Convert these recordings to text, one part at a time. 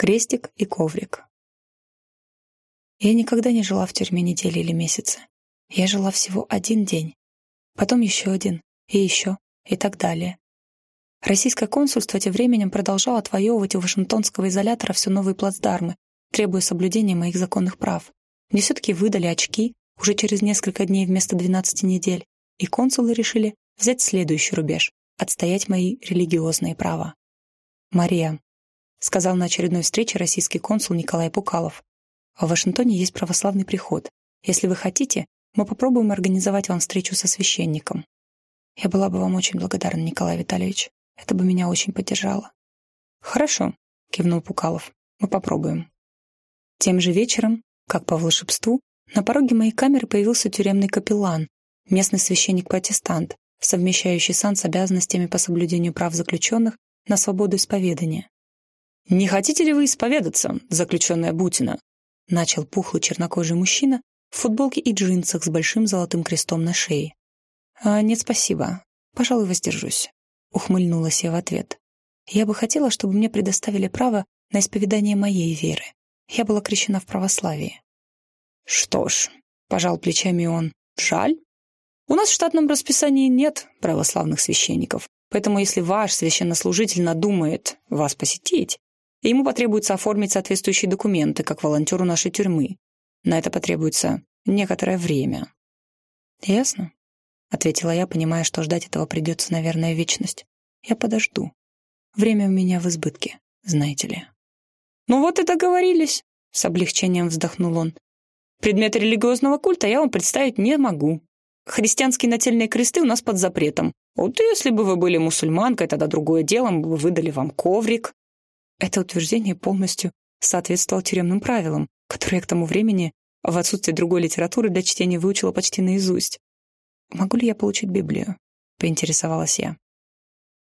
Крестик и коврик. Я никогда не жила в тюрьме недели или месяца. Я жила всего один день. Потом еще один, и еще, и так далее. Российское консульство тем временем продолжало отвоевывать у Вашингтонского изолятора все новые плацдармы, требуя соблюдения моих законных прав. Мне все-таки выдали очки уже через несколько дней вместо 12 недель, и консулы решили взять следующий рубеж — отстоять мои религиозные права. «Мария», — сказал на очередной встрече российский консул Николай Пукалов, «в Вашингтоне есть православный приход. Если вы хотите, мы попробуем организовать вам встречу со священником». Я была бы вам очень благодарна, Николай Витальевич. Это бы меня очень поддержало. Хорошо, кивнул Пукалов. Мы попробуем. Тем же вечером, как по волшебству, на пороге моей камеры появился тюремный капеллан, местный священник-протестант, совмещающий сан с обязанностями по соблюдению прав заключенных на свободу исповедания. «Не хотите ли вы исповедаться, заключенная Бутина?» начал пухлый чернокожий мужчина в футболке и джинсах с большим золотым крестом на шее. «А, «Нет, спасибо. Пожалуй, воздержусь», — ухмыльнулась я в ответ. «Я бы хотела, чтобы мне предоставили право на исповедание моей веры. Я была крещена в православии». «Что ж», — пожал плечами он, — «жаль. У нас в штатном расписании нет православных священников, поэтому если ваш священнослужитель надумает вас посетить, ему потребуется оформить соответствующие документы, как волонтеру нашей тюрьмы. На это потребуется некоторое время». «Ясно», — ответила я, понимая, что ждать этого придется, наверное, вечность. «Я подожду. Время у меня в избытке, знаете ли». «Ну вот и договорились», — с облегчением вздохнул он. «Предметы религиозного культа я вам представить не могу. Христианские нательные кресты у нас под запретом. Вот если бы вы были мусульманкой, тогда другое дело, мы бы выдали вам коврик». Это утверждение полностью соответствовало тюремным правилам, которые к тому времени в отсутствие другой литературы для чтения выучила почти наизусть. «Могу ли я получить Библию?» — поинтересовалась я.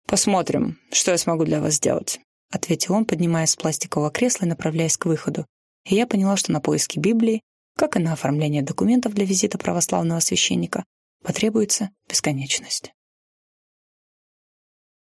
«Посмотрим, что я смогу для вас сделать», — ответил он, поднимаясь с пластикового кресла и направляясь к выходу. И я поняла, что на поиски Библии, как и на оформление документов для визита православного священника, потребуется бесконечность.